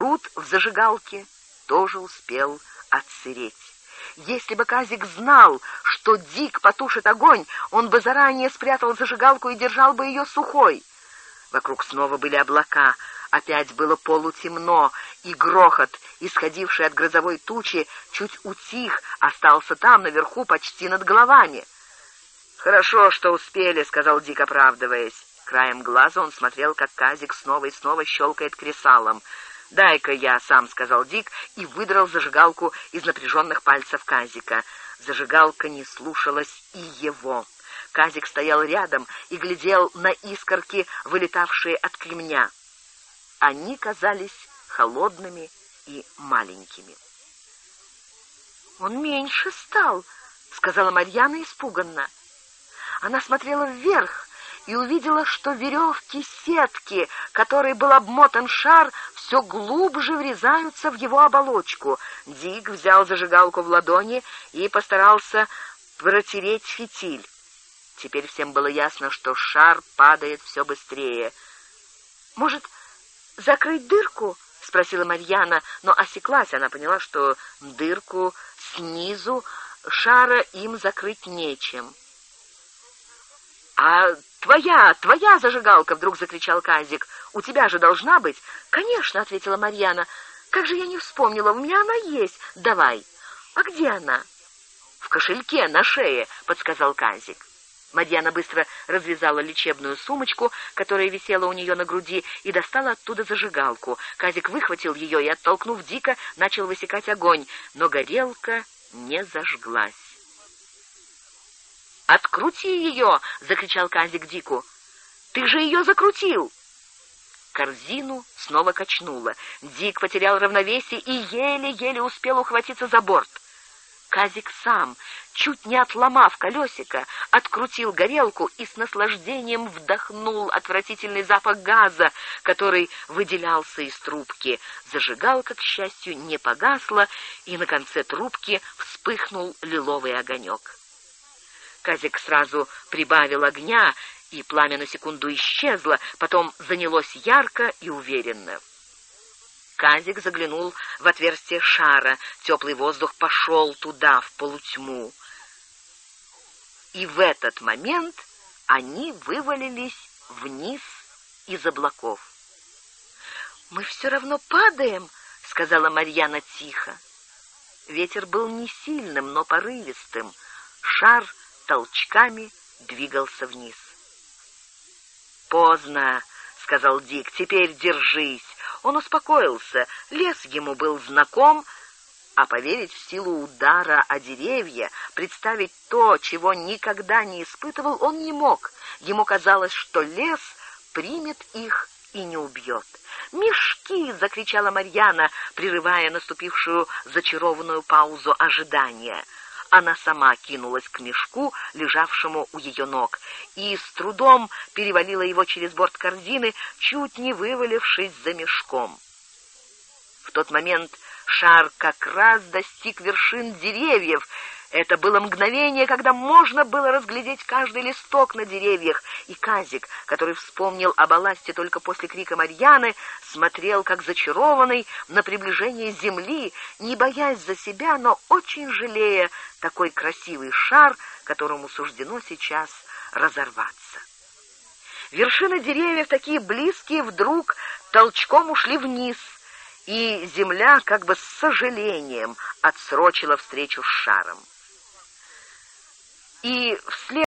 Рут в зажигалке тоже успел отсыреть. Если бы Казик знал, что Дик потушит огонь, он бы заранее спрятал зажигалку и держал бы ее сухой. Вокруг снова были облака, опять было полутемно, и грохот, исходивший от грозовой тучи, чуть утих, остался там, наверху, почти над головами. «Хорошо, что успели», — сказал Дик, оправдываясь. Краем глаза он смотрел, как Казик снова и снова щелкает кресалом. «Дай-ка я сам», — сказал Дик и выдрал зажигалку из напряженных пальцев Казика. Зажигалка не слушалась и его. Казик стоял рядом и глядел на искорки, вылетавшие от кремня. Они казались холодными и маленькими. «Он меньше стал», — сказала Марьяна испуганно. Она смотрела вверх и увидела, что веревки сетки, которой был обмотан шар, все глубже врезаются в его оболочку. Дик взял зажигалку в ладони и постарался протереть фитиль. Теперь всем было ясно, что шар падает все быстрее. «Может, закрыть дырку?» — спросила Марьяна, но осеклась. Она поняла, что дырку снизу шара им закрыть нечем. «А твоя, твоя зажигалка!» — вдруг закричал Казик. «У тебя же должна быть!» «Конечно!» — ответила Марьяна. «Как же я не вспомнила! У меня она есть! Давай!» «А где она?» «В кошельке, на шее!» — подсказал Казик. Марьяна быстро развязала лечебную сумочку, которая висела у нее на груди, и достала оттуда зажигалку. Казик выхватил ее и, оттолкнув дико, начал высекать огонь, но горелка не зажглась. «Открути ее!» — закричал Казик Дику. «Ты же ее закрутил!» Корзину снова качнуло. Дик потерял равновесие и еле-еле успел ухватиться за борт. Казик сам, чуть не отломав колесико, открутил горелку и с наслаждением вдохнул отвратительный запах газа, который выделялся из трубки. Зажигалка, к счастью, не погасла, и на конце трубки вспыхнул лиловый огонек. Казик сразу прибавил огня, и пламя на секунду исчезло, потом занялось ярко и уверенно. Казик заглянул в отверстие шара, теплый воздух пошел туда, в полутьму. И в этот момент они вывалились вниз из облаков. «Мы все равно падаем», — сказала Марьяна тихо. Ветер был не сильным, но порывистым. Шар толчками двигался вниз. «Поздно», — сказал Дик, — «теперь держись». Он успокоился, лес ему был знаком, а поверить в силу удара о деревья, представить то, чего никогда не испытывал, он не мог. Ему казалось, что лес примет их и не убьет. «Мешки!» — закричала Марьяна, прерывая наступившую зачарованную паузу ожидания — она сама кинулась к мешку, лежавшему у ее ног, и с трудом перевалила его через борт корзины, чуть не вывалившись за мешком. В тот момент шар как раз достиг вершин деревьев, это было мгновение, когда можно было разглядеть каждый листок на деревьях, и Казик, который вспомнил о балласте только после крика Марьяны, смотрел, как зачарованный, на приближение земли, не боясь за себя, но очень жалея такой красивый шар, которому суждено сейчас разорваться. Вершины деревьев, такие близкие, вдруг толчком ушли вниз, и земля как бы с сожалением отсрочила встречу с шаром и вслед